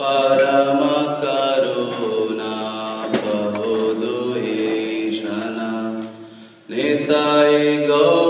परमकरुणा करुना बह निताय गौ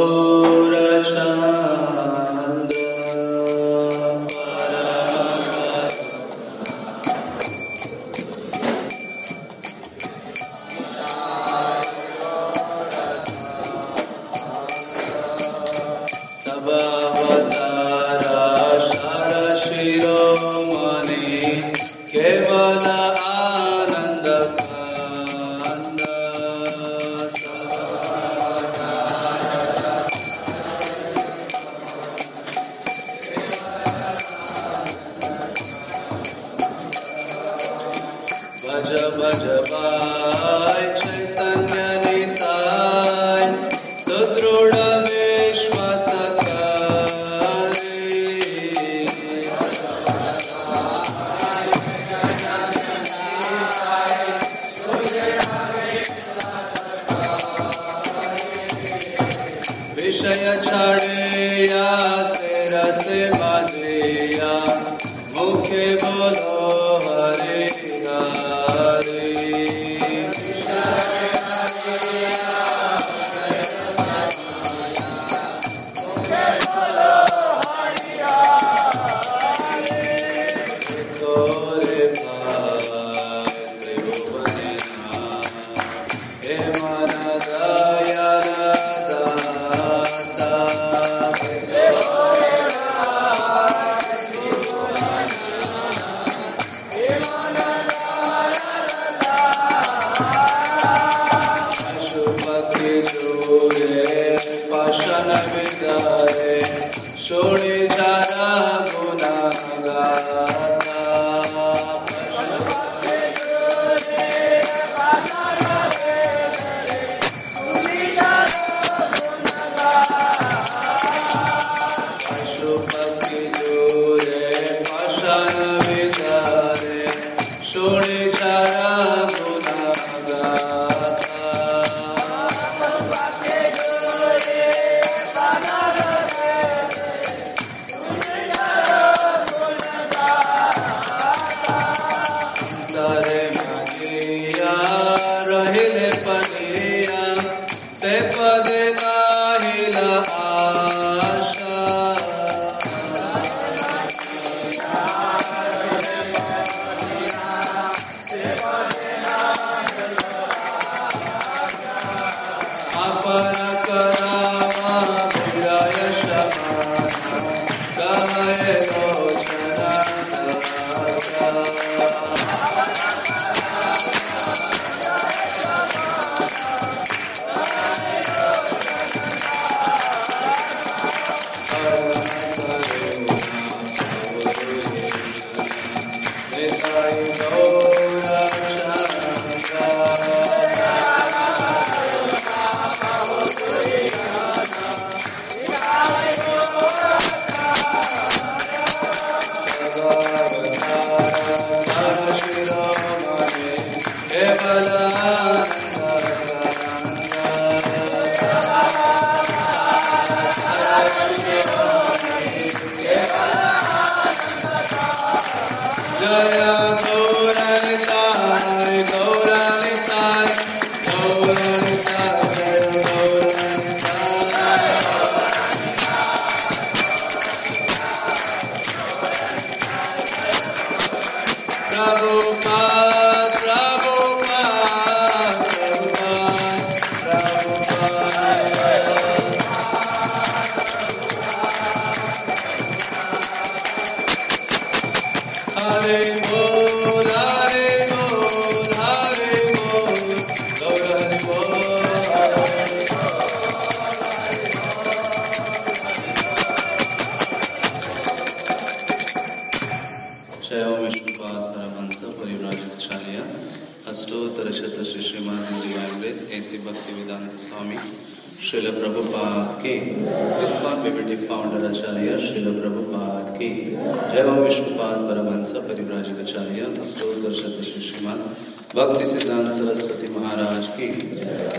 भक्ति सिद्धांत सरस्वती महाराज की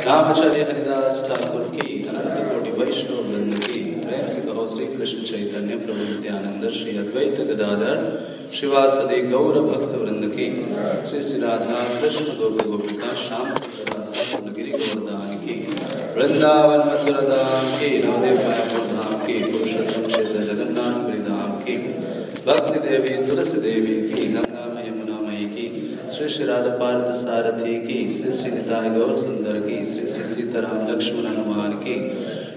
रामाचार्य हरिदास ठाकुर की, अनंत कोटि वैष्णव वृंद की, प्रेम से कहो श्री कृष्ण चैतन्य प्रभु नित्यानंद, श्री अद्वैत गदाधर शिवासदि गौर भक्त वृंद की, श्री श्री राधा कृष्ण गोपी गोपिका, श्याम गिरी गोवर्धन की, वृंदावन मथुरा धाम की नवदेव धाम की, पुरुषोत्तम क्षेत्र जगन्नाथ धाम की, भक्ति देवी, तुलसी देवी की गंगा में यमुना मई की श्री राधा पार्थ सारथी की श्री श्री निताय गौर सुंदर की श्री श्री सीताराम लक्ष्मण हनुमान की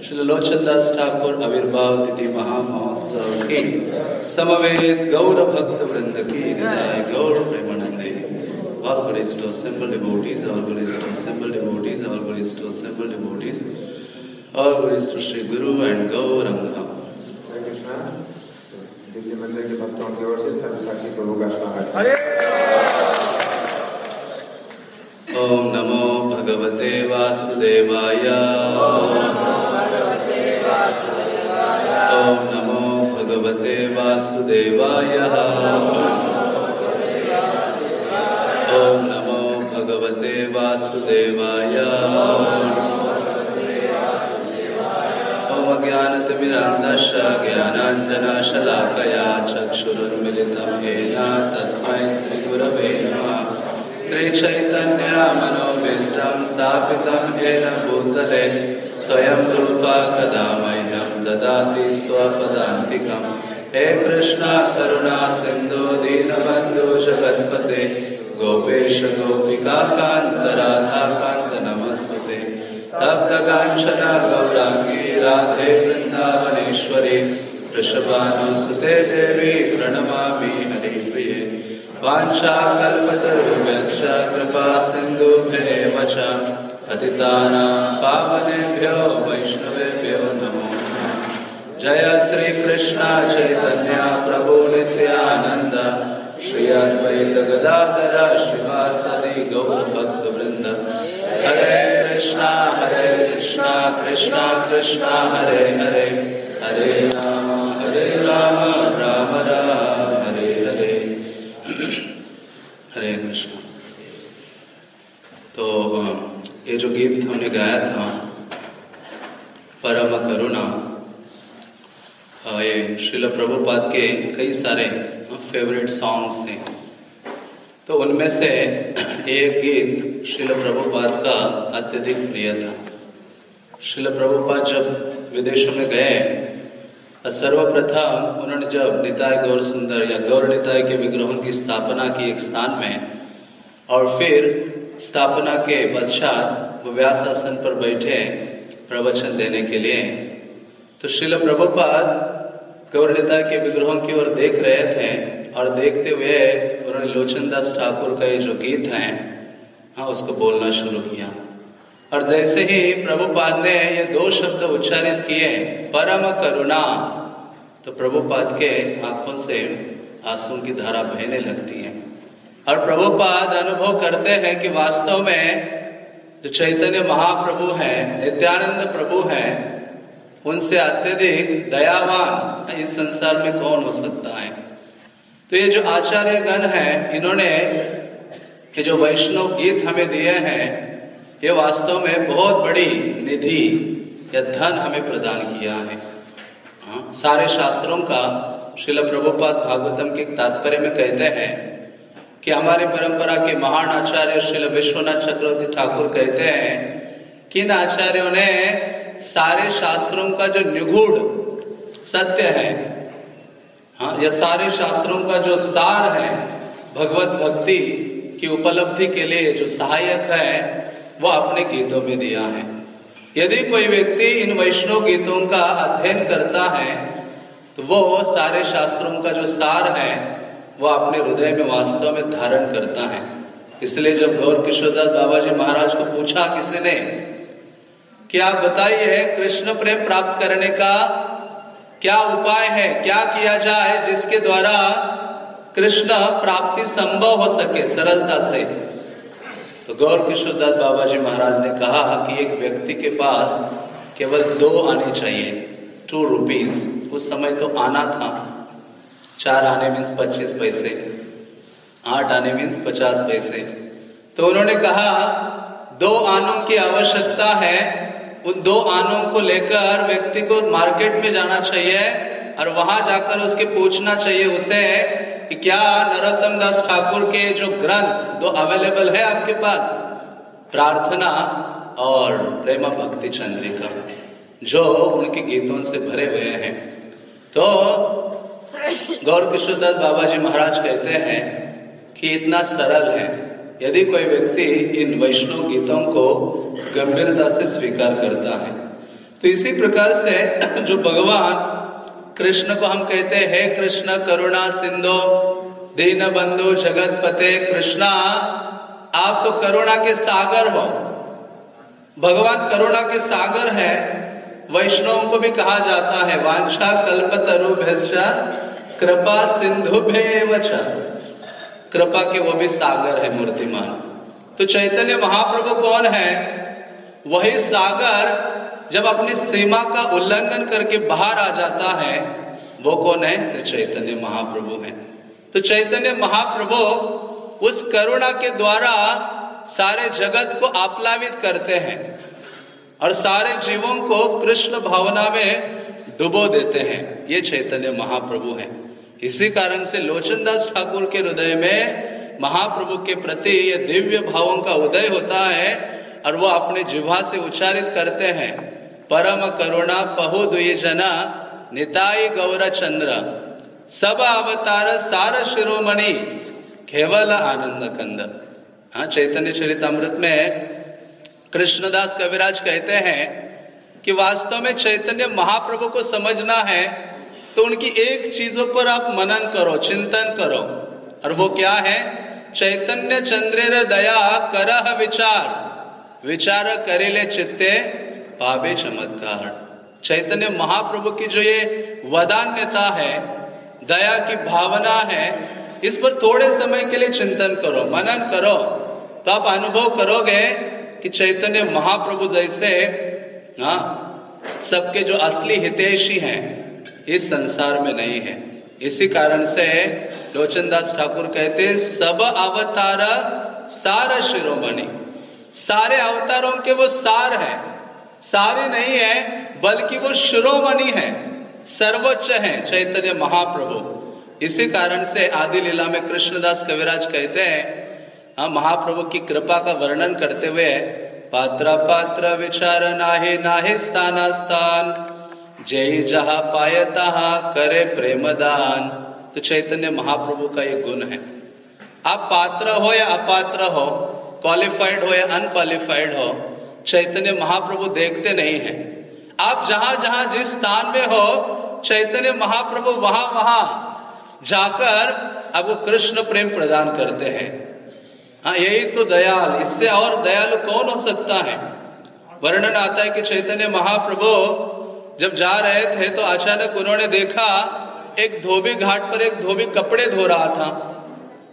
श्री लोचन दास ठाकुर आविर्भाव तिथि महामहोत्सव की समवेत गौर भक्त वृंद की निताय गौर प्रेमानंदे all grace to assemble devotees, all grace to assemble devotees, all grace to assemble devotees, all grace to Sri Guru and Gauranga. हरे कृष्णा दिव्य मंदिर के भक्तों की ओर से सब साक्षी प्रभु का स्वागत है ओम नमो भगवते वासुदेवाय। ओम नमो भगवते वासुदेवाय। ओम नमो भगवते वासुदेवाय। ओम अज्ञानतिमिरान्धस्य ज्ञानाञ्जनशलाकया चक्षुरुन्मिलितं येन नमः। श्रीचैतन्यमनोभीष्टं स्थापितं येन भूतले, स्वयं रूपा कदा मह्यं ददाति स्वपदान्तिकं। हे कृष्ण, करुणा, सिन्धु, दीनबन्धु, जगत्पते, गोपेश, गोपिका, कान्त, राधा, कान्त नमस्ते तप्तकाञ्चन, गौराङ्गी, राधे, वृन्दावनेश्वरी, वृषभानुसुते देवी, प्रणमामि हरिप्रिये वाञ्छाकल्पतरुभ्यश्च कृपा सिन्धुभ्येव च पतितानां पावनेभ्यो वैष्णवेभ्यो नमो जय श्री कृष्ण चैतन्य प्रभु नित्यानंद श्री अद्वैत गदाधर शिवासदि गौर भक्त हरे कृष्णा हरे कृष्णा कृष्णा कृष्णा हरे हरे हरे राम राम राम हरे हरे हरे कृष्ण तो अ, ये जो गीत हमने गाया था। परम करुणा। ये श्रील प्रभुपाद के कई सारे फेवरेट सॉन्ग्स थे। तो उनमें से एक गीत श्रील प्रभुपाद का अत्यधिक प्रिय था। श्रील प्रभुपाद जब विदेशों में गए सर्वप्रथम उन्होंने जब निताय गौर सुंदर या गौर निताय के विग्रहों की स्थापना की एक स्थान में, और फिर स्थापना के पश्चात वो व्यास आसन पर बैठे प्रवचन देने के लिए। तो शिल प्रभुपाद गौरता के विग्रहों की ओर देख रहे थे और देखते हुए उन्होंने लोचनदास ठाकुर का ये जो गीत है हाँ उसको बोलना शुरू किया। और जैसे ही प्रभुपाद ने ये दो शब्द उच्चारित किए, परम करुणा तो प्रभुपाद के आँखों से आँसू की धारा बहने लगती है। और प्रभुपाद अनुभव करते हैं कि वास्तव में जो चैतन्य महाप्रभु हैं नित्यानंद प्रभु हैं उनसे अत्यधिक दयावान इस संसार में कौन हो सकता है? तो ये जो आचार्य गण है इन्होंने ये जो वैष्णव गीत हमें दिए हैं ये वास्तव में बहुत बड़ी निधि या धन हमें प्रदान किया है। हाँ, सारे शास्त्रों का शिल प्रभुपाद भागवतम के तात्पर्य में कहते हैं कि हमारी परंपरा के महान आचार्य श्रील विश्वनाथ चक्रवर्ती ठाकुर कहते हैं कि इन आचार्यों ने सारे शास्त्रों का जो निगूढ़ सत्य है हाँ यह सारे शास्त्रों का जो सार है, भगवत भक्ति की उपलब्धि के लिए जो सहायक है, वो अपने गीतों में दिया है। यदि कोई व्यक्ति इन वैष्णव गीतों का अध्ययन करता है तो वो सारे शास्त्रों का जो सार है वो अपने हृदय में वास्तव में धारण करता है। इसलिए जब गौर किशोरदास बाबा जी महाराज को पूछा किसी ने कि आप बताइए, कृष्ण प्रेम प्राप्त करने का क्या उपाय है, क्या किया जाए जिसके द्वारा कृष्ण प्राप्ति संभव हो सके सरलता से? तो गौर किशोरदास बाबा जी महाराज ने कहा कि एक व्यक्ति के पास केवल दो आने चाहिए टू रुपीज़ उस समय तो आना था। चार आने मीन्स पच्चीस पैसे, आठ आने मीन्स पचास पैसे। तो उन्होंने कहा, दो आनों की आवश्यकता है, उन दो आनों को लेकर व्यक्ति को मार्केट में जाना चाहिए और वहाँ जाकर उसके पूछना चाहिए उसे कि क्या नरोत्तम दास ठाकुर के जो ग्रंथ दो अवेलेबल है आपके पास? प्रार्थना और प्रेमा भक्ति चंद्रिका, जो उनके गीतों से भरे हुए हैं। तो गौर किशोरदास बाबा जी महाराज कहते हैं कि इतना सरल है। यदि कोई व्यक्ति इन वैष्णव गीतों को गंभीरता से स्वीकार करता है तो इसी प्रकार से जो भगवान कृष्ण को हम कहते हैं, हे कृष्ण, करुणा सिंधु, दीन बंधु जगत पते कृष्णा, आप तो करुणा के सागर हो। भगवान करुणा के सागर है वैष्णव को भी कहा जाता है, वांछा कल्प तरु कृपा सिंधु कृपा के वो भी सागर है मूर्तिमान। तो चैतन्य महाप्रभु कौन है? वही सागर, जब अपनी सीमा का उल्लंघन करके बाहर आ जाता है, वो कौन है? श्री चैतन्य महाप्रभु है। तो चैतन्य महाप्रभु उस करुणा के द्वारा सारे जगत को आप्लावित करते हैं। और सारे जीवों को कृष्ण भावना में डुबो देते हैं। ये चैतन्य महाप्रभु हैं। इसी कारण से लोचनदास ठाकुर के हृदय में महाप्रभु के प्रति ये दिव्य भावों का उदय होता है और वो अपने जिह्वा से उच्चारित करते हैं, परम करुणा पहु जना, निताई गौर चंद्र। सब अवतार सार शिरोमणि, केवल आनंद कंद। हाँ चैतन्य चरित अमृत में कृष्णदास कविराज कहते हैं कि वास्तव में चैतन्य महाप्रभु को समझना है तो उनकी एक चीज़ों पर आप मनन करो, चिंतन करो। और वो क्या है? चैतन्य चंद्रेर दया करह विचार। विचार करेले चित्ते पावे चमत्कार। चैतन्य महाप्रभु की जो ये वदान्यता है, दया की भावना है, इस पर थोड़े समय के लिए चिंतन करो, मनन करो। तो आप अनुभव करोगे कि चैतन्य महाप्रभु जैसे हाँ सबके जो असली हितेशी हैं, इस संसार में नहीं है। इसी कारण से लोचनदास ठाकुर कहते हैं, सब अवतार सार शिरोमणि। सारे अवतारों के वो सार है। सारे नहीं है, बल्कि वो शिरोमणि है। सर्वोच्च है चैतन्य महाप्रभु। इसी कारण से आदि लीला में कृष्णदास कविराज कहते हैं हम महाप्रभु की कृपा का वर्णन करते हुए पात्र पात्र विचार नाहे नाहे स्थाना स्थान जय जहा पायता करे प्रेम दान तो चैतन्य महाप्रभु का ये गुण है। आप पात्र हो या अपात्र हो क्वालिफाइड हो या अनक्वालिफाइड हो, चैतन्य महाप्रभु देखते नहीं है। आप जहाँ जहाँ जिस स्थान में हो, चैतन्य महाप्रभु वहाँ वहाँ जाकर आपको कृष्ण प्रेम प्रदान करते हैं। हाँ यही तो दयाल। इससे और दयालु कौन हो सकता है? वर्णन आता है कि चैतन्य महाप्रभु जब जा रहे थे तो अचानक उन्होंने देखा, एक धोबी घाट पर एक धोबी कपड़े धो रहा था।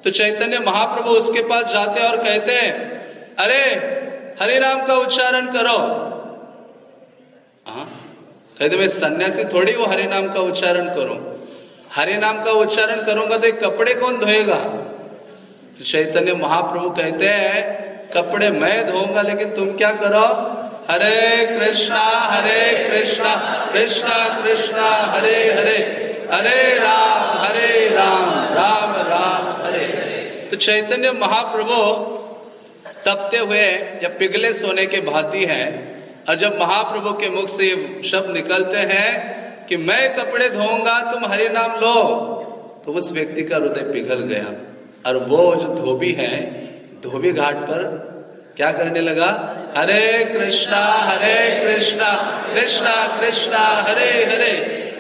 तो चैतन्य महाप्रभु उसके पास जाते और कहते हैं, अरे, हरि नाम का उच्चारण करो। हाँ कहते, मैं सन्यासी थोड़ी वो हरि नाम का उच्चारण करूँ। हरि नाम का उच्चारण करूँगा तो कपड़े कौन धोएगा? तो चैतन्य महाप्रभु कहते हैं, कपड़े मैं धोऊँगा, लेकिन तुम क्या करो? हरे कृष्णा हरे कृष्णा कृष्णा कृष्णा, हरे हरे हरे राम हरे राम राम राम, हरे तो चैतन्य महाप्रभु तपते हुए, या पिघले सोने के भांति हैं, और जब महाप्रभु के मुख से ये शब्द निकलते हैं कि मैं कपड़े धोऊँगा, तुम हरे नाम लो तो उस व्यक्ति का हृदय पिघल गया। और वो जो धोबी है, धोबी घाट पर क्या करने लगा? हरे कृष्णा हरे कृष्णा कृष्णा कृष्णा, हरे हरे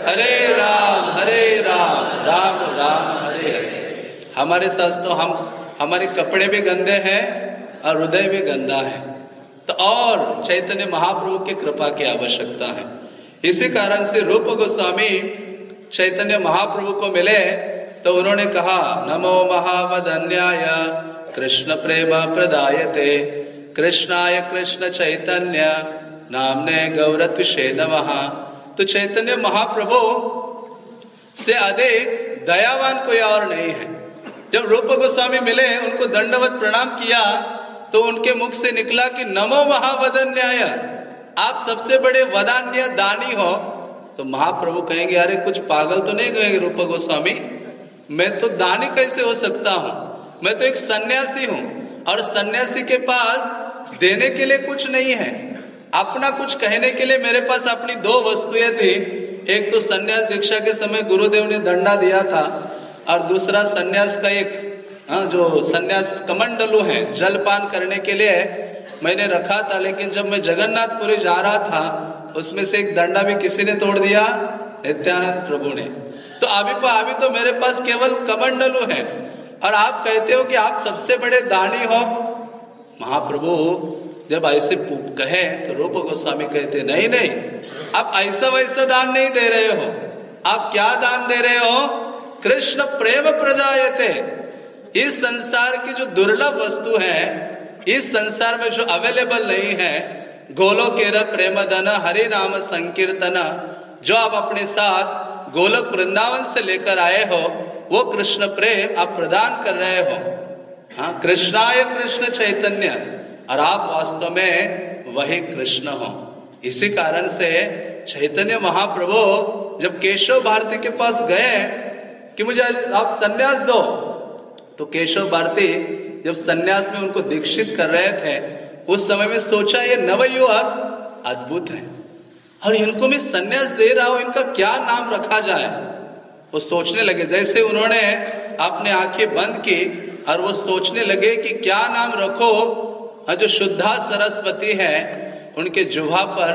हरे राम हरे राम राम राम, हरे हरे। हमारे साथ तो हम, हमारे कपड़े भी गंदे हैं और हृदय भी गंदा है। तो और चैतन्य महाप्रभु की कृपा की आवश्यकता है। इसी कारण से रूप गोस्वामी चैतन्य महाप्रभु को मिले तो उन्होंने कहा, नमो महावदन्याय, कृष्ण प्रेम प्रदायते, कृष्णाय कृष्ण चैतन्य, नामने गौरत्विषे नमः। तो चैतन्य महाप्रभु, से अधिक दयावान कोई और नहीं है। जब रूप गोस्वामी मिले, उनको दंडवत प्रणाम किया तो उनके मुख से निकला कि, नमो महावदन्याय, आप सबसे बड़े वदान्य दानी हो। तो महाप्रभु कहेंगे, अरे, कुछ पागल तो नहीं कहेंगे रूप गोस्वामी? मैं तो दानी कैसे हो सकता हूँ? मैं तो एक सन्यासी हूँ। और सन्यासी के पास देने के लिए कुछ नहीं है। अपना कुछ कहने के लिए मेरे पास अपनी दो वस्तुएँ थी। एक तो सन्यास दीक्षा के समय गुरुदेव ने दंडा दिया था और दूसरा सन्यास का एक हाँ, जो सन्यास कमंडलू है जलपान करने के लिए मैंने रखा था। लेकिन जब मैं जगन्नाथपुरी जा रहा था उसमें से एक दंडा भी किसी ने तोड़ दिया नित्यानंद प्रभु ने। तो अभी तो अभी तो मेरे पास केवल कमंडलू है। और आप कहते हो कि आप सबसे बड़े दानी हो। महाप्रभु, जब ऐसे कहे तो रूप गोस्वामी कहते, नहीं नहीं, आप ऐसा वैसा दान नहीं दे रहे हो। आप क्या दान दे रहे हो? कृष्ण प्रेम प्रदायते। इस संसार की जो दुर्लभ वस्तु है, इस संसार में जो अवेलेबल नहीं है गोलो केर प्रेम धन हरि नाम संकीर्तन, जो आप अपने साथ गोलक वृंदावन से लेकर आए हो, वो कृष्ण प्रेम आप प्रदान कर रहे हो। हाँ कृष्णाय कृष्ण चैतन्य। और आप वास्तव में वही कृष्ण हो। इसी कारण से चैतन्य महाप्रभु जब केशव भारती के पास गए कि मुझे आप सन्यास दो तो केशव भारती जब सन्यास में उनको दीक्षित कर रहे थे, उस समय में सोचा, ये नवयुवक अद्भुत है। और इनको मैं सन्यास दे रहा हूँ, इनका क्या नाम रखा जाए? वो सोचने लगे, जैसे उन्होंने अपने आँखें बंद की और वो सोचने लगे कि क्या नाम रखो? हाँ जो शुद्धा सरस्वती है, उनके जुहा पर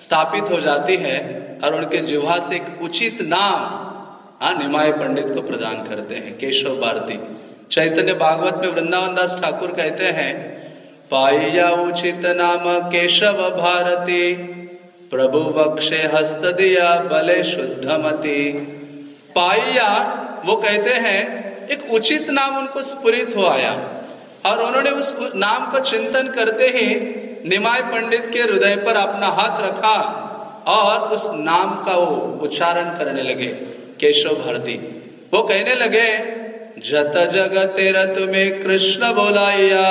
स्थापित हो जाती है और उनके जुहा से एक उचित नाम हाँ निमाय पंडित को प्रदान करते हैं, केशव भारती। चैतन्य भागवत में वृंदावन दास ठाकुर कहते हैं, पाइया उचित नाम केशव भारती। प्रभु बक्षे हस्त दिया, बले शुद्धमती। पाइया, वो कहते हैं, एक उचित नाम उनको स्फुरित हो आया। और उन्होंने उस नाम को चिंतन करते ही निमाय पंडित के हृदय पर अपना हाथ रखा और उस नाम का वो उच्चारण करने लगे, केशव भारती। वो कहने लगे, जत जग तेरा तुम्हें कृष्ण बोलाइया,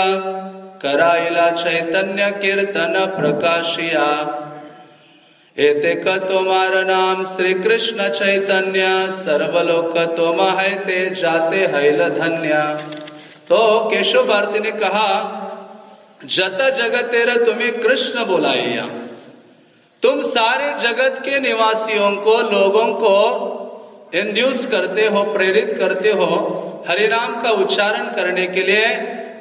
कराइला चैतन्य कीर्तन प्रकाशिया एते नाम श्री कृष्ण चैतन्य, सर्वलोक तुम है ते जाते हैल धन्य। तो केशव भारती ने कहा, जत जगत तेरा तुम्हें कृष्ण बोलाइया तुम सारे जगत के निवासियों को, लोगों को इंड्यूस करते हो, प्रेरित करते हो हरि नाम का उच्चारण करने के लिए,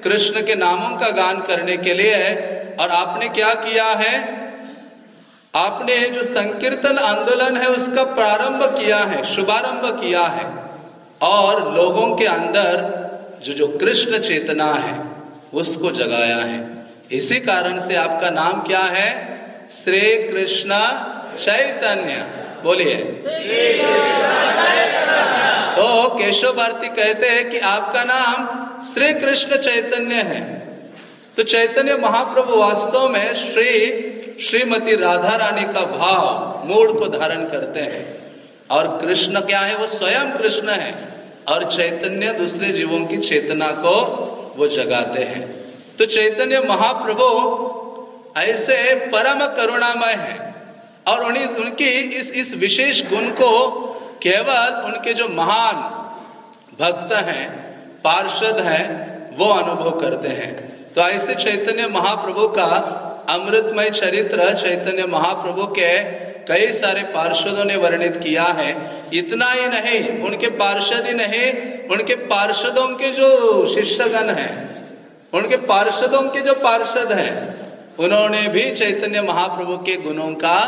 कृष्ण के नामों का गान करने के लिए, और आपने क्या किया है? आपने जो संकीर्तन आंदोलन है, उसका प्रारंभ किया है, शुभारंभ किया है। और लोगों के अंदर जो जो कृष्ण चेतना है, उसको जगाया है। इसी कारण से आपका नाम क्या है? श्री कृष्ण चैतन्य। बोलिए। तो केशव भारती कहते हैं कि आपका नाम श्री कृष्ण चैतन्य है। तो चैतन्य महाप्रभु वास्तव में श्री श्रीमती राधा रानी का भाव मूड को धारण करते हैं। और कृष्ण क्या है? वो स्वयं कृष्ण है। और चैतन्य दूसरे जीवों की चेतना को वो जगाते हैं। तो चैतन्य महाप्रभु ऐसे परम करुणामय है। और उन्हीं, उनकी इस इस विशेष गुण को केवल उनके जो महान भक्त हैं, पार्षद हैं, वो अनुभव करते हैं। तो ऐसे चैतन्य महाप्रभु का अमृतमय चरित्र चैतन्य महाप्रभु के कई सारे पार्षदों ने वर्णित किया है। इतना ही नहीं, उनके पार्षद ही नहीं, उनके पार्षदों के जो शिष्यगण हैं, उनके पार्षदों के जो पार्षद हैं, उन्होंने भी चैतन्य महाप्रभु के गुणों का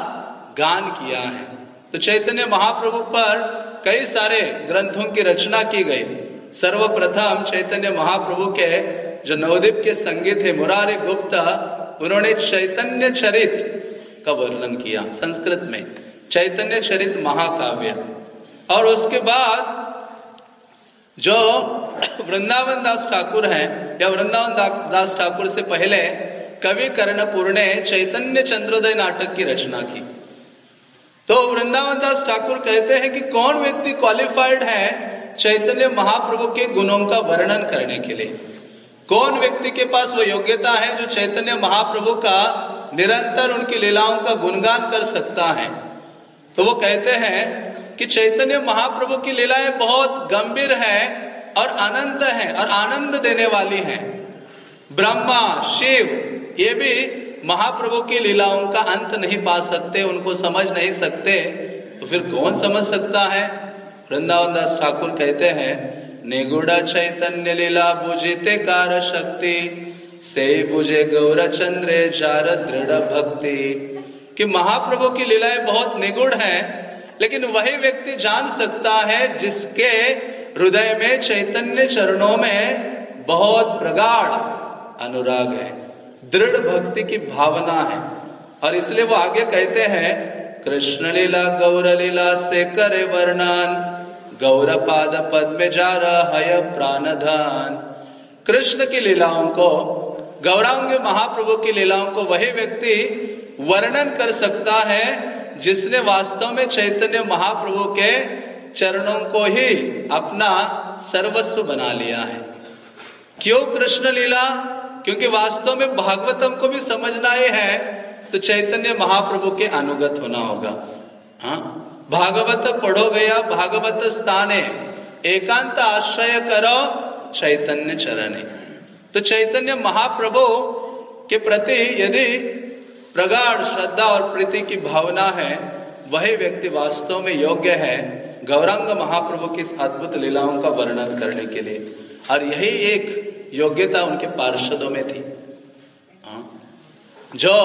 गान किया है। तो चैतन्य महाप्रभु पर कई सारे ग्रंथों की रचना की गई। सर्वप्रथम चैतन्य महाप्रभु के जो नवदीप के संगीत है, मुरारी गुप्ता उन्होंने चैतन्य चरित का वर्णन किया संस्कृत में। चैतन्य चरित महाकाव्य। और उसके बाद जो वृंदावन दास ठाकुर हैं, या वृंदावन दास ठाकुर से पहले कवि कर्णपुर ने चैतन्य चंद्रोदय नाटक की रचना की। तो वृंदावन दास ठाकुर कहते हैं कि कौन व्यक्ति क्वालिफाइड है चैतन्य महाप्रभु के गुणों का वर्णन करने के लिए? कौन व्यक्ति के पास वो योग्यता है जो चैतन्य महाप्रभु का निरंतर उनकी लीलाओं का गुणगान कर सकता है? तो वो कहते हैं कि चैतन्य महाप्रभु की लीलाएँ बहुत गंभीर है और अनंत है और आनंद देने वाली है। ब्रह्मा, शिव, ये भी महाप्रभु की लीलाओं का अंत नहीं पा सकते, उनको समझ नहीं सकते। तो फिर कौन समझ सकता है? वृंदावन दास ठाकुर कहते हैं निगुड़ चैतन्य लीला बुझिते कार शक्ति से बुझे गौर चंद्रे जार दृढ़ भक्ति। कि महाप्रभु की लीलाएँ बहुत निगुड़ हैं, लेकिन वही व्यक्ति जान सकता है जिसके हृदय में, चैतन्य चरणों में बहुत प्रगाढ़ अनुराग है। दृढ़ भक्ति की भावना है। और इसलिए वो आगे कहते हैं कृष्ण लीला गौर लीला से करे वर्णन। गौर पाद पद में जा रहा है प्राणधान कृष्ण की लीलाओं को, गौरांग महाप्रभु की लीलाओं को वही व्यक्ति वर्णन कर सकता है जिसने वास्तव में चैतन्य महाप्रभु के चरणों को ही अपना सर्वस्व बना लिया है। क्यों कृष्ण लीला? क्योंकि वास्तव में भागवतम को भी समझना ही है तो चैतन्य महाप्रभु के अनुगत होना होगा। हाँ? भागवत पढ़ो गया, भागवत स्थाने, एकांत आश्रय करो, चैतन्य चरणे। तो चैतन्य महाप्रभु के प्रति यदि प्रगाढ़ श्रद्धा और प्रीति की भावना है, वही व्यक्ति वास्तव में योग्य है गौरांग महाप्रभु की अद्भुत लीलाओं का वर्णन करने के लिए। और यही एक योग्यता उनके पार्षदों में थी। हाँ। जो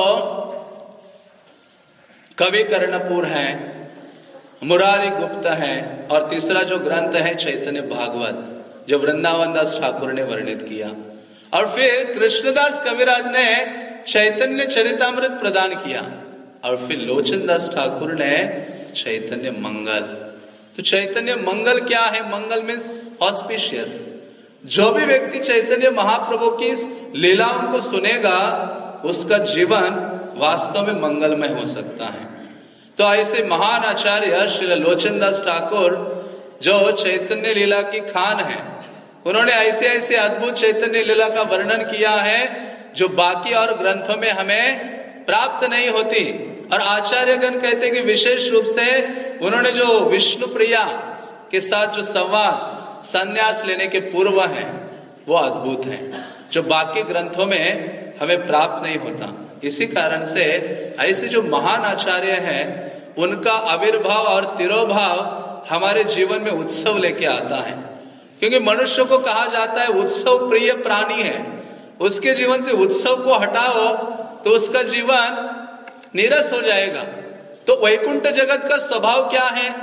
कवि कर्णपुर है मुरारी गुप्त है और तीसरा जो ग्रंथ है चैतन्य भागवत, जो वृंदावन दास ठाकुर ने वर्णित किया। और फिर कृष्णदास कविराज ने चैतन्य चरितमृत प्रदान किया। और फिर लोचन दास ठाकुर ने चैतन्य मंगल। तो चैतन्य मंगल क्या है? मंगल मीन्स ऑस्पिशियस जो भी व्यक्ति चैतन्य महाप्रभु की लीलाओं को सुनेगा, उसका जीवन वास्तव में मंगलमय हो सकता है। तो ऐसे महान आचार्य श्री लोचन दास ठाकुर, जो चैतन्य लीला की खान है, उन्होंने ऐसे ऐसे अद्भुत चैतन्य लीला का वर्णन किया है, जो बाकी और ग्रंथों में हमें प्राप्त नहीं होती। और आचार्यगण कहते कि विशेष रूप से उन्होंने जो विष्णु प्रिया के साथ जो संवाद, संन्यास लेने के पूर्व है, वो अद्भुत है, जो बाकी ग्रंथों में हमें प्राप्त नहीं होता। इसी कारण से ऐसे जो महान आचार्य हैं, उनका आविर्भाव और तिरोभाव हमारे जीवन में उत्सव लेके आता है। क्योंकि मनुष्य को कहा जाता है, उत्सव प्रिय प्राणी है। उसके जीवन से उत्सव को हटाओ तो उसका जीवन निरस हो जाएगा। तो वैकुंठ जगत का स्वभाव क्या है?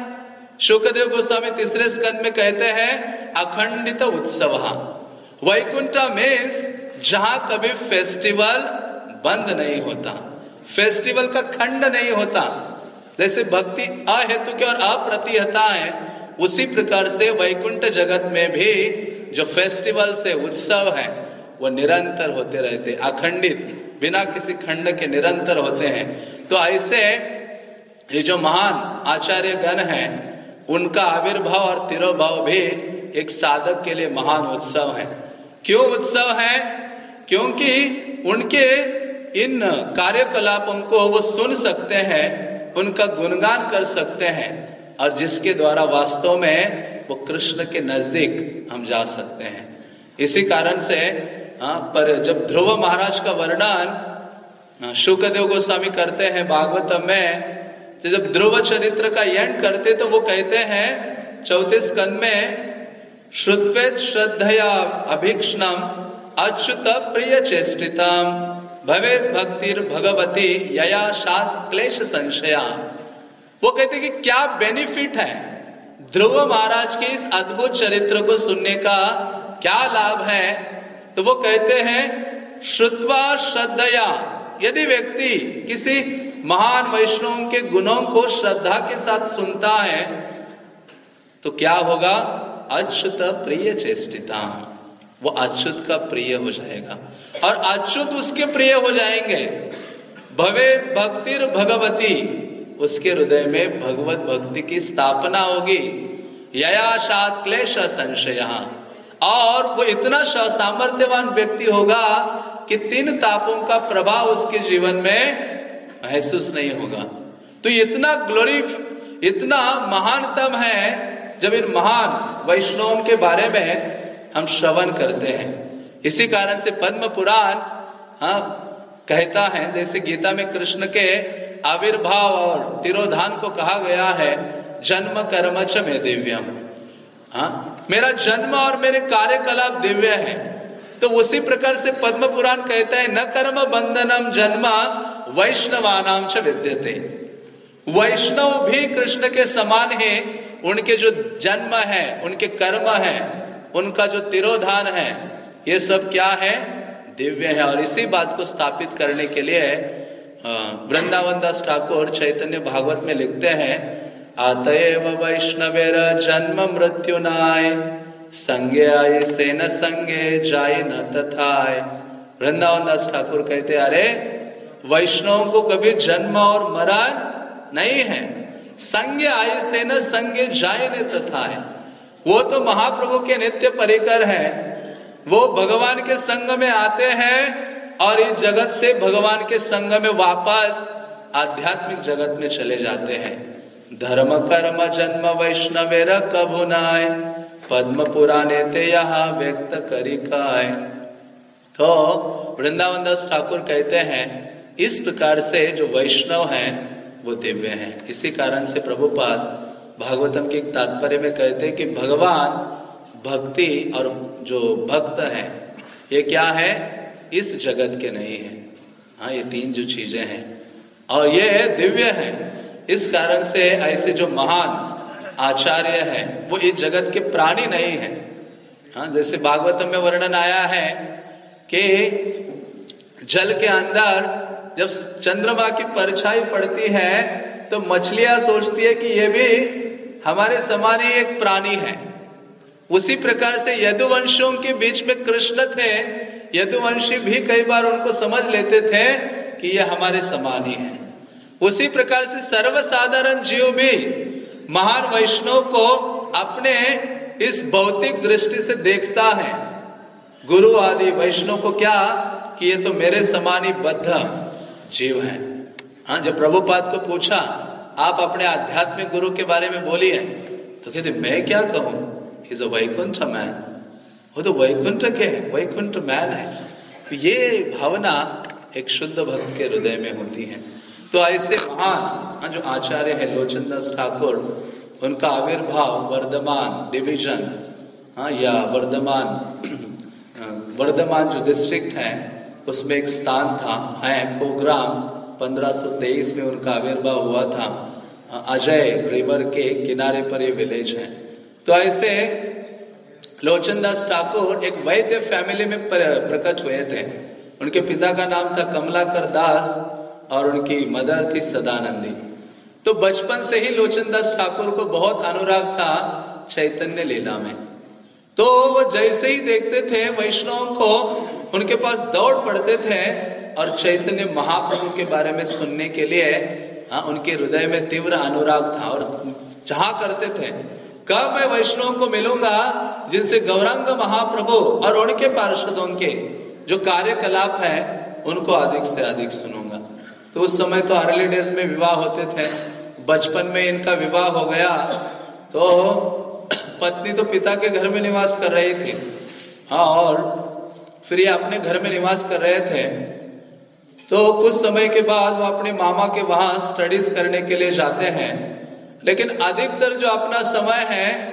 शुक्रदेव गोस्वामी तीसरे स्कंद में कहते हैं, अखंडित उत्सव। वैकुंठ मीन्स जहाँ कभी फेस्टिवल बंद नहीं होता। फेस्टिवल का खंड नहीं होता। जैसे भक्ति अहेतु के और अप्रतिहता है, उसी प्रकार से वैकुंठ जगत में भी जो फेस्टिवल से उत्सव है, वो निरंतर होते रहते अखंडित, बिना किसी खंड के निरंतर होते हैं। तो ऐसे ये जो महान आचार्य गण है, उनका आविर्भाव और तिरोभाव भी एक साधक के लिए महान उत्सव है। क्यों उत्सव है? क्योंकि उनके इन कार्यकलापों को वो सुन सकते हैं, उनका गुणगान कर सकते हैं, और जिसके द्वारा वास्तव में वो कृष्ण के नज़दीक हम जा सकते हैं। इसी कारण से हाँ पर जब ध्रुव महाराज का वर्णन शुक्रदेव गोस्वामी करते हैं भागवतम में तो जब ध्रुव चरित्र का एंड करते तो वो कहते हैं चौथे स्कंद में, श्रुत्वेत श्रद्धया अभीक्षणम, अच्युत प्रिय चेष्टितम भवेद भक्तिर भगवती यया सात क्लेश संशया वो कहते कि क्या बेनिफिट है? ध्रुव महाराज के इस अद्भुत चरित्र को सुनने का क्या लाभ है? तो वो कहते हैं, श्रुत्वा श्रद्धया। यदि व्यक्ति किसी महान वैष्णव के गुणों को श्रद्धा के साथ सुनता है तो क्या होगा? अच्युत प्रिय चेष्टिता वो अच्युत का प्रिय हो जाएगा। और अच्युत उसके प्रिय हो जाएँगे। भवेद भक्तिर भगवती, उसके हृदय में भगवत भक्ति की स्थापना होगी। क्लेश संशय। और वो इतना सामर्थ्यवान व्यक्ति होगा कि तीन तापों का प्रभाव उसके जीवन में महसूस नहीं होगा। तो इतना ग्लोरी इतना महानतम है, जब इन महान वैष्णव के बारे में हम श्रवण करते हैं। इसी कारण से पद्म पुराण हाँ कहता है, जैसे गीता में कृष्ण के आविर्भाव और तिरोधान को कहा गया है, जन्म कर्म च में दिव्यम। हाँ मेरा जन्म और मेरे कार्यकलाप दिव्य है। तो उसी प्रकार से पद्म पुराण कहता है, न कर्म बंधनम जन्म वैष्णवानाम च विद्यते। वैष्णव भी कृष्ण के समान है, उनके जो जन्म है, उनके कर्म है उनका जो तिरोधान है, ये सब क्या है? दिव्य है। और इसी बात को स्थापित करने के लिए वृंदावन दास ठाकुर चैतन्य भागवत में लिखते हैं, अतएव वैष्णवेर जन्म मृत्यु नाय संगे आए से न संगे जाय न तथाय। वृंदावन दास ठाकुर कहते अरे, वैष्णव को कभी जन्म और मरण नहीं है। संग आए से न संगे जाय न तथा है वो तो महाप्रभु के नित्य परिकर है। वो भगवान के संग में आते हैं और इस जगत से भगवान के संग में वापस आध्यात्मिक जगत में चले जाते हैं। धर्म कर्म जन्म वैष्णवेर कभुनाय पद्म पुराने ते यहाँ व्यक्त करी काय। तो वृंदावन दास ठाकुर कहते हैं, इस प्रकार से जो वैष्णव हैं, वो दिव्य हैं। इसी कारण से प्रभुपाद भागवतम के एक तात्पर्य में कहते हैं कि भगवान, भक्ति और जो भक्त है, ये क्या है? इस जगत के नहीं है। हाँ ये तीन जो चीज़ें हैं। और ये है दिव्य है। इस कारण से ऐसे जो महान आचार्य हैं, वो इस जगत के प्राणी नहीं है। हाँ जैसे भागवतम में वर्णन आया है कि जल के अंदर जब चंद्रमा की परछाई पड़ती है तो मछलियाँ सोचती है कि यह भी हमारे समान ही एक प्राणी है। उसी प्रकार से यदुवंशों के बीच में कृष्ण थे। यदुवंशी भी कई बार उनको समझ लेते थे कि यह हमारे समान ही है। उसी प्रकार से सर्वसाधारण जीव भी महान वैष्णव को अपने इस भौतिक दृष्टि से देखता है। गुरु आदि वैष्णव को क्या कि ये तो मेरे समान ही बद्ध जीव है। हाँ जब प्रभुपाद को पूछा आप अपने आध्यात्मिक गुरु के बारे में बोलिए तो कहते मैं क्या कहूँ? इज़ अ वैकुंठ मैन वो तो वैकुंठ के है वैकुंठ मैन है। तो ये भावना एक शुद्ध भक्त के हृदय में होती है। तो ऐसे महान हाँ, जो आचार्य है लोचन दास ठाकुर उनका आविर्भाव वर्धमान डिवीज़न हाँ या वर्धमान वर्धमान जो डिस्ट्रिक्ट है उसमें एक स्थान था है कोग्राम। 1523 में उनका आविर्भाव हुआ था, अजय रिवर के किनारे पर ये विलेज है। तो ऐसे लोचनदास ठाकुर एक वैद्य फैमिली में प्रकट हुए थे। उनके पिता का नाम था कमलाकर दास और उनकी मदर थी सदानंदी। तो बचपन से ही लोचनदास ठाकुर को बहुत अनुराग था चैतन्य लीला में। तो वो जैसे ही देखते थे, वैष्णव को उनके पास दौड़ पड़ते थे और चैतन्य महाप्रभु के बारे में सुनने के लिए हाँ, उनके हृदय में तीव्र अनुराग था और चाह करते थे कब मैं वैष्णव को मिलूँगा जिनसे गौरांग महाप्रभु और उनके पार्षदों के जो कार्यकलाप है उनको अधिक से अधिक सुनूँगा। तो उस समय तो अर्ली डेज़ में विवाह होते थे बचपन में इनका विवाह हो गया तो पत्नी तो पिता के घर में निवास कर रही थी। हाँ और फिर ये अपने घर में निवास कर रहे थे तो कुछ समय के बाद वो अपने मामा के वहाँ स्टडीज़ करने के लिए जाते हैं। लेकिन अधिकतर जो अपना समय है,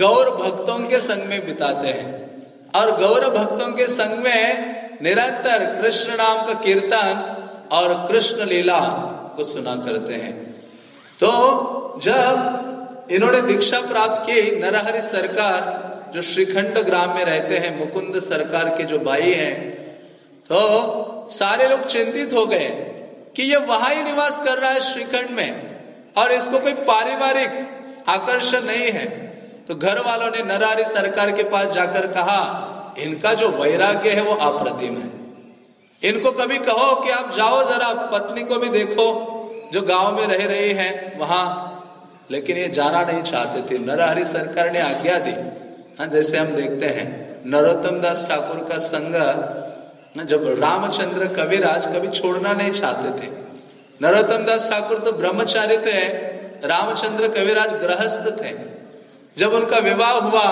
गौर भक्तों के संग में बिताते हैं। और गौर भक्तों के संग में निरंतर कृष्ण नाम का कीर्तन और कृष्ण लीला को सुना करते हैं। तो जब इन्होंने दीक्षा प्राप्त की, नरहरि सरकार, जो श्रीखंड ग्राम में रहते हैं, मुकुंद सरकार के जो भाई हैं तो सारे लोग चिंतित हो गए कि ये वहाँ ही निवास कर रहा है श्रीखंड में और इसको कोई पारिवारिक आकर्षण नहीं है। तो घर वालों ने नरारी सरकार के पास जाकर कहा, इनका जो वैराग्य है वो अप्रतिम है। इनको कभी कहो कि आप जाओ जरा, पत्नी को भी देखो, जो गाँव में रह रही है वहाँ। लेकिन ये जाना नहीं चाहते थे। नरहरि सरकार ने आज्ञा दी। हाँ जैसे हम देखते हैं, नरोत्तम दास ठाकुर का संग जब रामचंद्र कविराज कभी छोड़ना नहीं चाहते थे। नरोत्तम दास ठाकुर तो ब्रह्मचारी थे, रामचंद्र कविराज गृहस्थ थे। जब उनका विवाह हुआ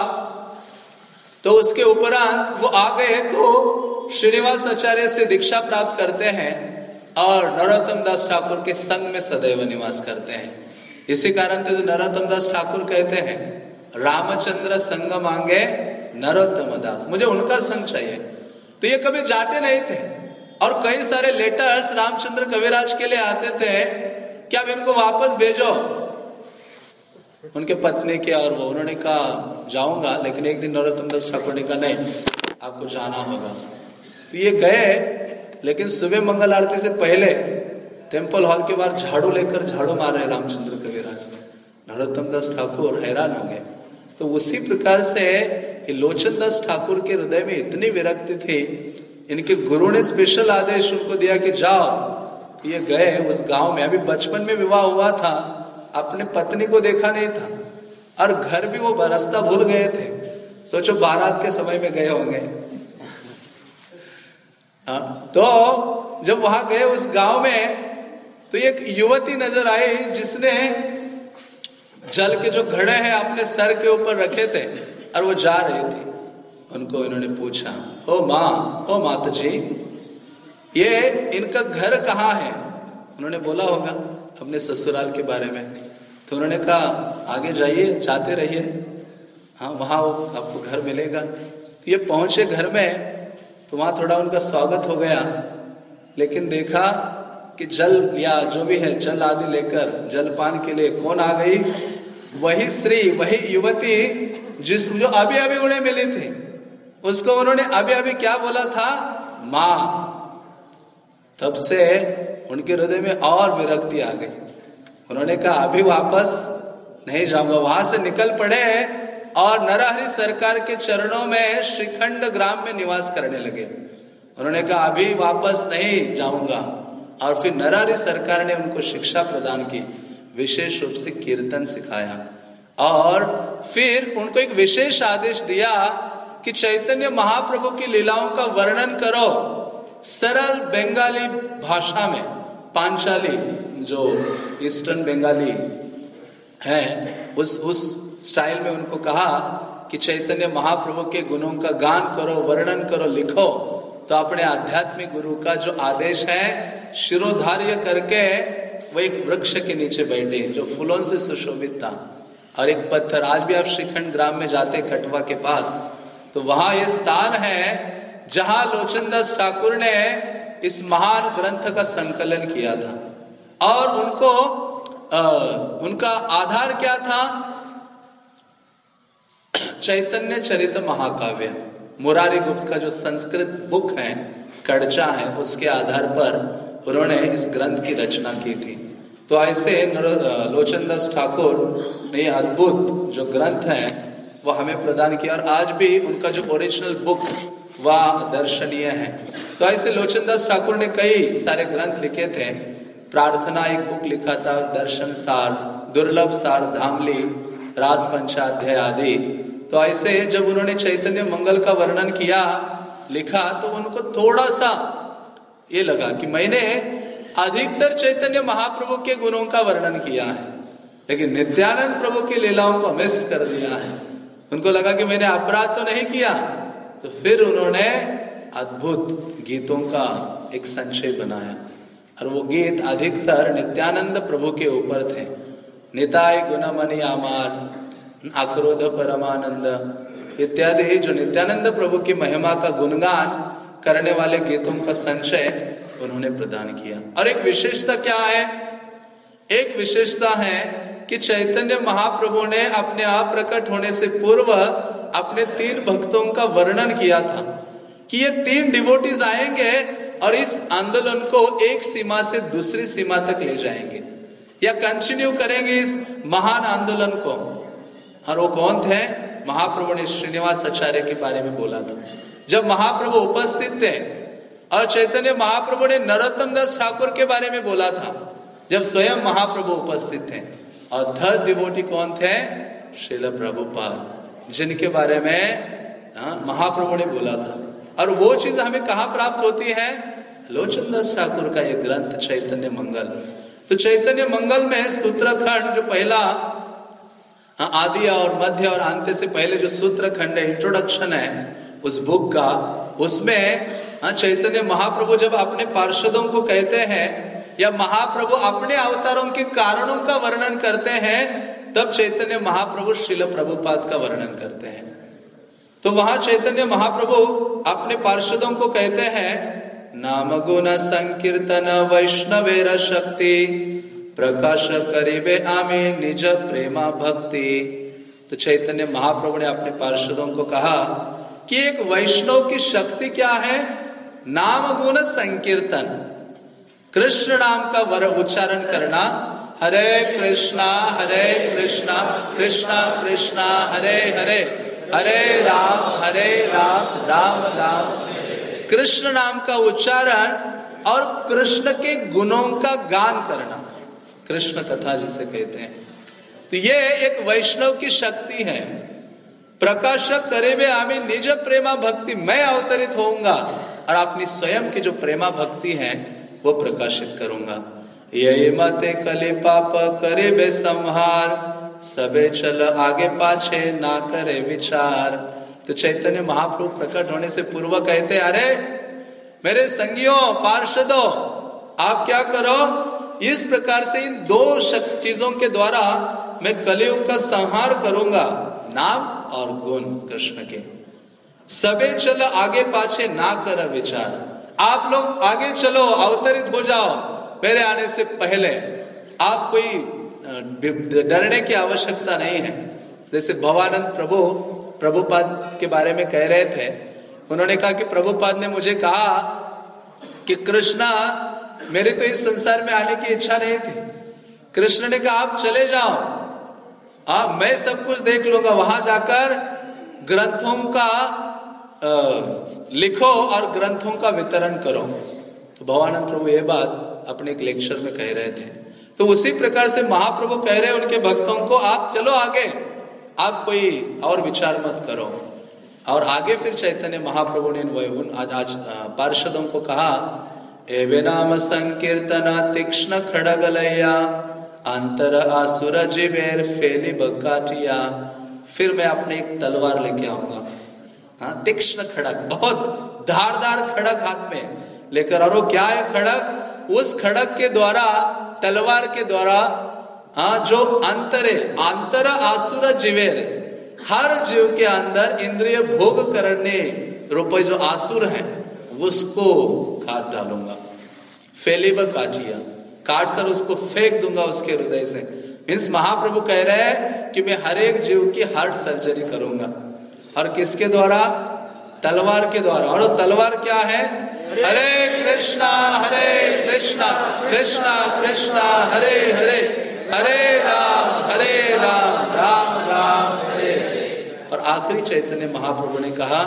तो उसके उपरांत वो आ गए तो श्रीनिवास आचार्य से दीक्षा प्राप्त करते हैं और नरोत्तम दास ठाकुर के संग में सदैव निवास करते हैं। इसी कारण तो नरोत्तम दास ठाकुर कहते हैं, रामचंद्र संग मांगे नरोत्तम दास। मुझे उनका संग चाहिए। तो ये कभी जाते नहीं थे। और कई सारे लेटर्स रामचंद्र कविराज के लिए आते थे कि अब इनको वापस भेजो। उनके पत्नी के और वो, उन्होंने कहा, जाऊँगा, लेकिन एक दिन नरोत्तम दास ठाकुर ने कहा, नहीं, आपको जाना होगा। तो ये गए, लेकिन सुबह मंगल आरती से पहले टेंपल हॉल के बाहर झाड़ू लेकर झाड़ू मार रहे रामचंद्र कविराज। नरोत्तम दास ठाकुर हैरान हो गए। तो उसी प्रकार से लोचन दास ठाकुर के हृदय में इतनी विरक्ति थी, इनके गुरु ने स्पेशल आदेश उनको दिया कि जाओ ये गए उस गाँव में। अभी बचपन में विवाह हुआ था, अपने पत्नी को देखा नहीं था, और घर भी वो बरसता भूल गए थे। सोचो बारात के समय में गए होंगे। हाँ तो जब वहाँ गए उस गाँव में तो एक युवती नज़र आई जिसने जल के जो घड़े हैं अपने सर के ऊपर रखे थे। और वो जा रही थी। उनको इन्होंने पूछा, ओ माँ, ओ माता जी ये इनका घर कहाँ है? उन्होंने बोला होगा अपने ससुराल के बारे में। तो उन्होंने कहा, आगे जाइए, जाते रहिए। हाँ वहाँ आपको घर मिलेगा। तो ये पहुँचे घर में तो वहाँ थोड़ा उनका स्वागत हो गया। लेकिन देखा कि जल या जो भी है, जल आदि लेकर जलपान के लिए कौन आ गई? वही स्त्री, वही युवती जिस जो अभी अभी उन्हें मिली थी, उसको उन्होंने अभी अभी क्या बोला था? माँ। तब से उनके हृदय में और विरक्ति आ गई। उन्होंने कहा, अभी वापस नहीं जाऊँगा। वहाँ से निकल पड़े और नरहरि सरकार के चरणों में श्रीखंड ग्राम में निवास करने लगे। उन्होंने कहा, अभी वापस नहीं जाऊँगा। और फिर नरहरि सरकार ने उनको शिक्षा प्रदान की, विशेष रूप से कीर्तन सिखाया। और फिर उनको एक विशेष आदेश दिया कि चैतन्य महाप्रभु की लीलाओं का वर्णन करो। सरल बंगाली भाषा में, पांचाली, जो ईस्टर्न बंगाली है, उस उस स्टाइल में उनको कहा कि चैतन्य महाप्रभु के गुणों का गान करो, वर्णन करो, लिखो। तो अपने आध्यात्मिक गुरु का जो आदेश है, शिरोधार्य करके वो एक वृक्ष के नीचे बैठे, जो फूलों से सुशोभित था। और एक पत्थर आज भी आप श्रीखंड ग्राम में जाते कटवा के पास तो वहाँ ये स्थान है जहाँ लोचनदास ठाकुर ने इस महान ग्रंथ का संकलन किया था। और उनको आ, उनका आधार क्या था? चैतन्य चरित महाकाव्य। मुरारी गुप्त का जो संस्कृत बुक है कड़चा है उसके आधार पर उन्होंने इस ग्रंथ की रचना की थी। तो ऐसे लोचनदास ठाकुर ने अद्भुत जो ग्रंथ है, वो हमें प्रदान किया और आज भी उनका जो ओरिजिनल बुक वह, दर्शनीय है। तो ऐसे लोचनदास ठाकुर ने कई सारे ग्रंथ लिखे थे। प्रार्थना एक बुक लिखा था, दर्शन सार, दुर्लभ सार, धामली, रास पंचाध्याय आदि। तो ऐसे जब उन्होंने चैतन्य मंगल का वर्णन किया, लिखा तो उनको थोड़ा सा ये लगा कि मैंने अधिकतर चैतन्य महाप्रभु के गुणों का वर्णन किया है। लेकिन नित्यानंद प्रभु की लीलाओं को मिस कर दिया है। उनको लगा कि मैंने अपराध तो नहीं किया। तो फिर उन्होंने अद्भुत गीतों का एक संचय बनाया। और वो गीत अधिकतर नित्यानंद प्रभु के ऊपर थे। निताय गुणमणि आमार, आक्रोध परमानंद इत्यादि। जो नित्यानंद प्रभु की महिमा का गुणगान करने वाले गीतों का संचय उन्होंने प्रदान किया। और एक विशेषता क्या है? एक विशेषता है कि चैतन्य महाप्रभु ने अपने आप प्रकट होने से पूर्व अपने तीन भक्तों का वर्णन किया था कि ये तीन डिवोटीज आएँगे और इस आंदोलन को एक सीमा से दूसरी सीमा तक ले जाएँगे। या कंटिन्यू करेंगे इस महान आंदोलन को। और वो कौन थे? महाप्रभु ने श्रीनिवास आचार्य के बारे में बोला था। जब महाप्रभु उपस्थित थे और चैतन्य महाप्रभु ने नरोत्तम दास ठाकुर के बारे में बोला था, जब स्वयं महाप्रभु उपस्थित थे। और थर्ड डिवोटी कौन थे? शिल प्रभुपाद, जिनके बारे में महाप्रभु ने बोला था। और वो चीज़ हमें कहा प्राप्त होती है? लोचन दास ठाकुर का ये ग्रंथ, चैतन्य मंगल। तो चैतन्य मंगल में सूत्रखंड जो पहला आदि और मध्य और अंत्य से पहले जो सूत्र खंड है इंट्रोडक्शन है, उस बुक का, उसमें हाँ, चैतन्य महाप्रभु जब अपने पार्षदों को कहते हैं या महाप्रभु अपने अवतारों के कारणों का वर्णन करते हैं तब चैतन्य महाप्रभु शिल प्रभुपाद का वर्णन करते हैं। तो वहाँ चैतन्य महाप्रभु अपने पार्षदों को कहते हैं नाम गुण संकीर्तन वैष्णवेर शक्ति प्रकाश करीबे आमे निज प्रेमा भक्ति। तो चैतन्य महाप्रभु ने अपने पार्षदों को कहा कि एक वैष्णव की शक्ति क्या है? नाम गुण संकीर्तन। कृष्ण नाम का वर उच्चारण करना, हरे कृष्णा हरे कृष्णा कृष्णा कृष्णा, हरे हरे हरे राम हरे राम राम राम। कृष्ण नाम का उच्चारण और कृष्ण के गुणों का गान करना। कृष्ण कथा जिसे कहते हैं। तो ये एक वैष्णव की शक्ति है। प्रकाशक करे आमी निज प्रेमा भक्ति, मैं अवतरित होऊँगा। और अपनी स्वयं की जो प्रेमा भक्ति है, वो प्रकाशित करूँगा। ये मते कले पाप करे बे संहार, सबे चल आगे पाछे ना करे विचार। तो चैतन्य महाप्रभु प्रकट होने से पूर्व कहते, अरे, मेरे संगियों, पार्षदों, आप क्या करो? इस प्रकार से इन दो चीज़ों के द्वारा मैं कलयुग का संहार करूँगा। नाम और गुण, कृष्ण के। सबे चल आगे पाछे ना कर विचार। आप लोग आगे चलो, अवतरित हो जाओ। मेरे आने से पहले आप कोई डरने की आवश्यकता नहीं है। जैसे भवानंद प्रभु, प्रभुपाद के बारे में कह रहे थे, उन्होंने कहा कि प्रभुपाद ने मुझे कहा कि कृष्णा, मेरी तो इस संसार में आने की इच्छा नहीं थी। कृष्ण ने कहा, आप चले जाओ। आप, मैं सब कुछ देख लूँगा। वहाँ जाकर ग्रंथों का लिखो और ग्रंथों का वितरण करो। तो भवानंद प्रभु ये बात अपने एक लेक्चर में कह रहे थे। तो उसी प्रकार से महाप्रभु कह रहे हैं उनके भक्तों को, आप चलो आगे। आप कोई और विचार मत करो। और आगे फिर चैतन्य महाप्रभु ने उन आज आज पार्षदों को कहा, एवे नाम संकीर्तना तीक्ष्ण खड़गलैया, अंतर आसुर जिबेर फेली बकाटिया फिर मैं अपने एक तलवार लेके आऊँगा। तीक्ष्ण खड़क, बहुत धारदार खड़क हाथ में। लेकर और वो क्या है खड़क? उस खड़क के द्वारा, तलवार के द्वारा हाँ जो अंतरे अंतर आसुर जीवेर, हर जीव के अंदर इंद्रिय भोग करने रुपये जो आसुर है, उसको काट डालूँगा। फेलिब काटिया काट कर उसको फेंक दूँगा उसके हृदय से। मीन्स महाप्रभु कह रहे हैं कि मैं हर एक जीव की हार्ट सर्जरी करूँगा। और किसके द्वारा? तलवार के द्वारा। और तलवार क्या है? हरे कृष्णा हरे कृष्णा कृष्णा कृष्णा, हरे हरे। हरे राम हरे राम राम राम, हरे। और आखिरी चैतन्य महाप्रभु ने कहा,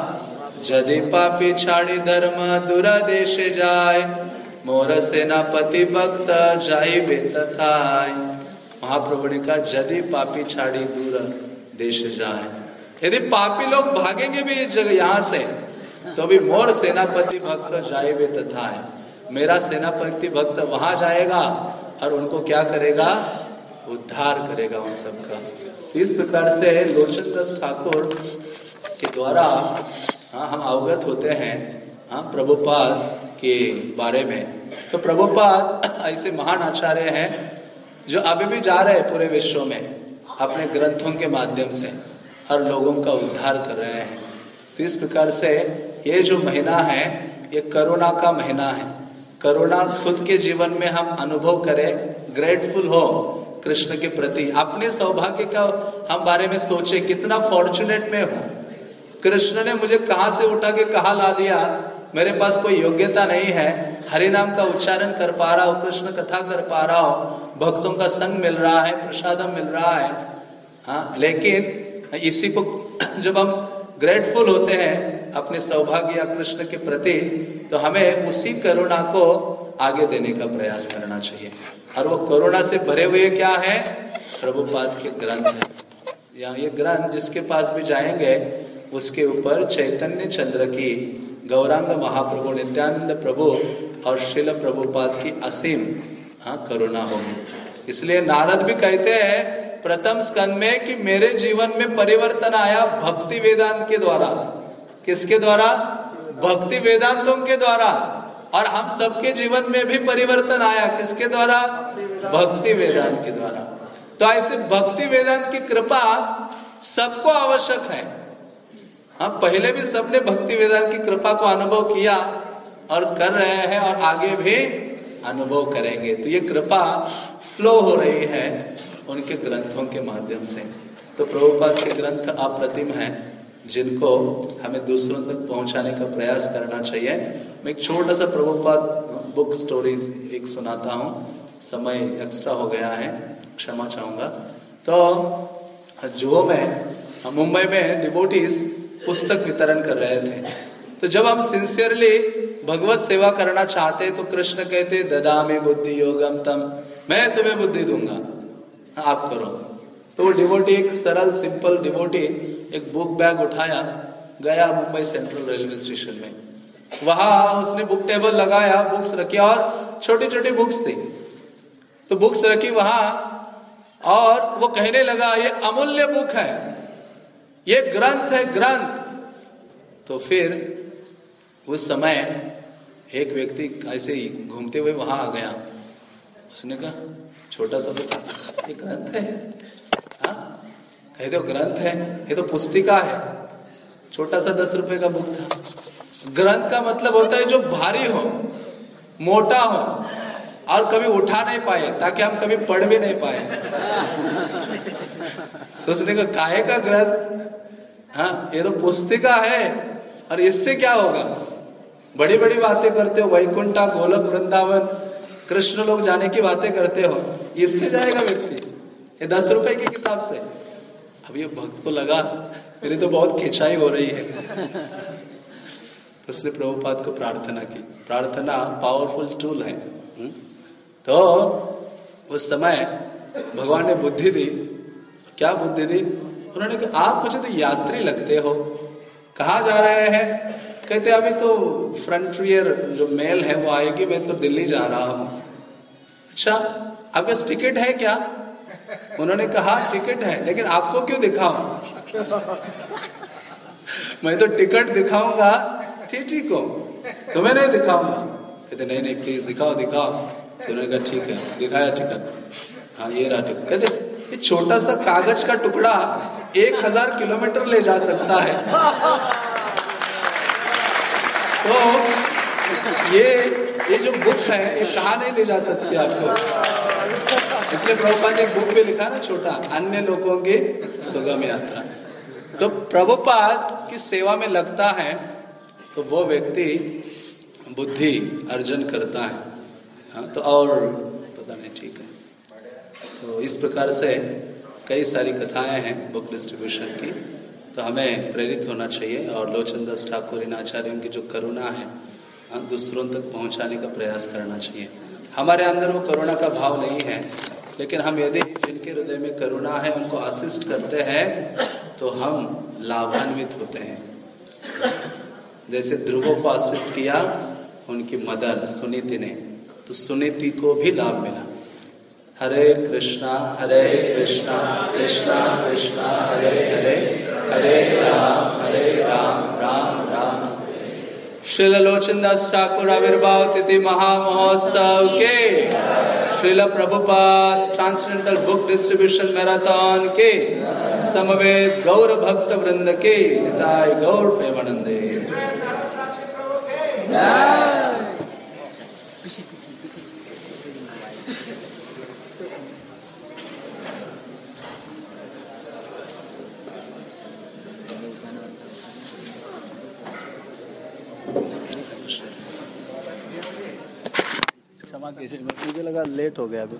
जदि पापी छाड़ी धर्म दुरा देश जाए, मोर सेनापति भक्त जाय बेतथाय महाप्रभु ने कहा, जदि पापी छाड़ी दूर देश जाए यदि पापी लोग भागेंगे भी इस जगह यहाँ से तो भी मोर सेनापति भक्त जाए वे तथा है। मेरा सेनापति भक्त वहाँ जाएगा और उनको क्या करेगा? उद्धार करेगा उन सबका। इस प्रकार से लोचन दास ठाकुर के द्वारा हाँ हम अवगत होते हैं हाँ प्रभुपाद के बारे में। तो प्रभुपाद ऐसे महान आचार्य हैं, जो अभी भी जा रहे हैं पूरे विश्व में, अपने ग्रंथों के माध्यम से। हर लोगों का उद्धार कर रहे हैं। तो इस प्रकार से ये जो महीना है, ये करुणा का महीना है। करुणा खुद के जीवन में हम अनुभव करें ग्रेटफुल हो कृष्ण के प्रति। अपने सौभाग्य का हम बारे में सोचे, कितना फॉर्चुनेट में हूँ। कृष्ण ने मुझे कहा से उठा के कहा ला दिया? मेरे पास कोई योग्यता नहीं है। हरि नाम का उच्चारण कर पा रहा हो, कृष्ण कथा कर पा रहा हो। भक्तों का संग मिल रहा है, प्रसादम मिल रहा है। हाँ लेकिन इसी को जब हम ग्रेटफुल होते हैं अपने सौभाग्य या कृष्ण के प्रति तो हमें उसी करुणा को आगे देने का प्रयास करना चाहिए। और वो करुणा से भरे हुए क्या है? प्रभुपाद के ग्रंथ है। या ये ग्रंथ जिसके पास भी जाएँगे, उसके ऊपर चैतन्य चंद्र की, गौरांग महाप्रभु, नित्यानंद प्रभु और शिल प्रभुपाद की असीम हाँ करुणा होगी। इसलिए नारद भी कहते हैं प्रथम स्कंद में कि मेरे जीवन में परिवर्तन आया भक्ति वेदांत के द्वारा। किसके द्वारा? भक्ति वेदांतों के द्वारा। और हम सबके जीवन में भी परिवर्तन आया। किसके द्वारा? भक्ति वेदांत के द्वारा। तो ऐसे भक्ति वेदांत की कृपा सबको आवश्यक है। हाँ पहले भी सबने भक्ति वेदांत की कृपा को अनुभव किया और कर रहे हैं और आगे भी अनुभव करेंगे। तो ये कृपा फ्लो हो रही है। उनके ग्रंथों के माध्यम से। तो प्रभुपाद के ग्रंथ अप्रतिम हैं, जिनको हमें दूसरों तक पहुँचाने का प्रयास करना चाहिए। मैं एक छोटा सा प्रभुपाद बुक स्टोरीज एक सुनाता हूँ। समय एक्स्ट्रा हो गया है, क्षमा चाहूँगा। तो जो में, मुंबई में डिवोटीज पुस्तक वितरण कर रहे थे। तो जब हम सिंसियरली भगवत सेवा करना चाहते तो कृष्ण कहते ददा में बुद्धि योगम तम, मैं तुम्हें बुद्धि दूँगा। आप करो। तो वो डिवोटी एक सरल सिंपल डिवोटी एक बुक बैग उठाया, गया मुंबई सेंट्रल रेलवे स्टेशन में। वहाँ उसने बुक टेबल लगाया बुक्स रखी और छोटी छोटी बुक्स थी तो बुक्स रखी वहाँ और वो कहने लगा, ये अमूल्य बुक है। ये ग्रंथ है, ग्रंथ। तो फिर उस समय एक व्यक्ति ऐसे ही घूमते हुए वहाँ आ गया। उसने कहा छोटा सा बुक ये ग्रंथ है। हाँ? कह दो ग्रंथ है। ये तो पुस्तिका है। छोटा सा दस रुपए का बुक था। ग्रंथ का मतलब होता है जो भारी हो, मोटा हो, और कभी उठा नहीं पाए, ताकि हम कभी पढ़ भी नहीं पाए। तो उसने कहा काहे का ग्रंथ? हाँ ये तो पुस्तिका है। और इससे क्या होगा? बड़ी बड़ी बातें करते हो, वैकुंठा, गोलक, वृंदावन कृष्ण लोग जाने की बातें करते हो, इससे जाएगा व्यक्ति। ये दस रुपए की किताब से। अब ये भक्त को लगा, मेरी तो बहुत खिंचाई हो रही है। उसने प्रभुपाद को प्रार्थना की। प्रार्थना पावरफुल टूल है। तो उस समय भगवान ने बुद्धि दी। क्या बुद्धि दी? उन्होंने कहा, आप मुझे तो यात्री लगते हो। कहा जा रहे हैं? कहते, अभी तो फ्रंटियर जो मेल है, वो आएगी, मैं तो दिल्ली जा रहा हूँ। अच्छा आपके पास टिकट है क्या? उन्होंने कहा, टिकट है, लेकिन आपको क्यों दिखाऊँ? मैं तो टिकट दिखाऊँगा, टीटी को, तुम्हें नहीं दिखाऊँगा। कहते, नहीं नहीं प्लीज़ दिखाओ दिखाओ। तो उन्होंने कहा, ठीक है। दिखाया टिकट। हाँ ये रहा टिकट। कहते, ये छोटा सा कागज़ का टुकड़ा एक हज़ार किलोमीटर ले जा सकता है। तो ये ये जो बुक है ये कहा नहीं ले जा सकती आपको। इसलिए प्रभुपाद ने बुक में लिखा ना छोटा अन्य लोगों की सुगम यात्रा। तो प्रभुपाद की सेवा में लगता है तो वो व्यक्ति बुद्धि अर्जन करता है। हाँ तो और पता नहीं ठीक है। तो इस प्रकार से कई सारी कथाएँ हैं बुक डिस्ट्रीब्यूशन की। तो हमें प्रेरित होना चाहिए और लोचन दास ठाकुर इन आचार्यों की जो करुणा हाँ, दूसरों तक पहुँचाने का प्रयास करना चाहिए। हमारे अंदर वो करुणा का भाव नहीं है, लेकिन हम यदि जिनके हृदय में करुणा है, उनको असिस्ट करते हैं तो हम लाभान्वित होते हैं। जैसे ध्रुवों को असिस्ट किया, उनकी मदर सुनीति ने तो सुनीति को भी लाभ मिला। हरे कृष्णा हरे कृष्णा कृष्णा कृष्णा, हरे हरे हरे राम हरे राम राम राम। श्रील लोचन दास ठाकुर आविर्भाव तिथि महामहोत्सव के Srila Prabhupada transcendental book distribution marathon के समवेत गौर भक्त वृंद के निताय गौर प्रेमानंदे क्षमा कीजिए मुझे लगा लेट हो गया अभी।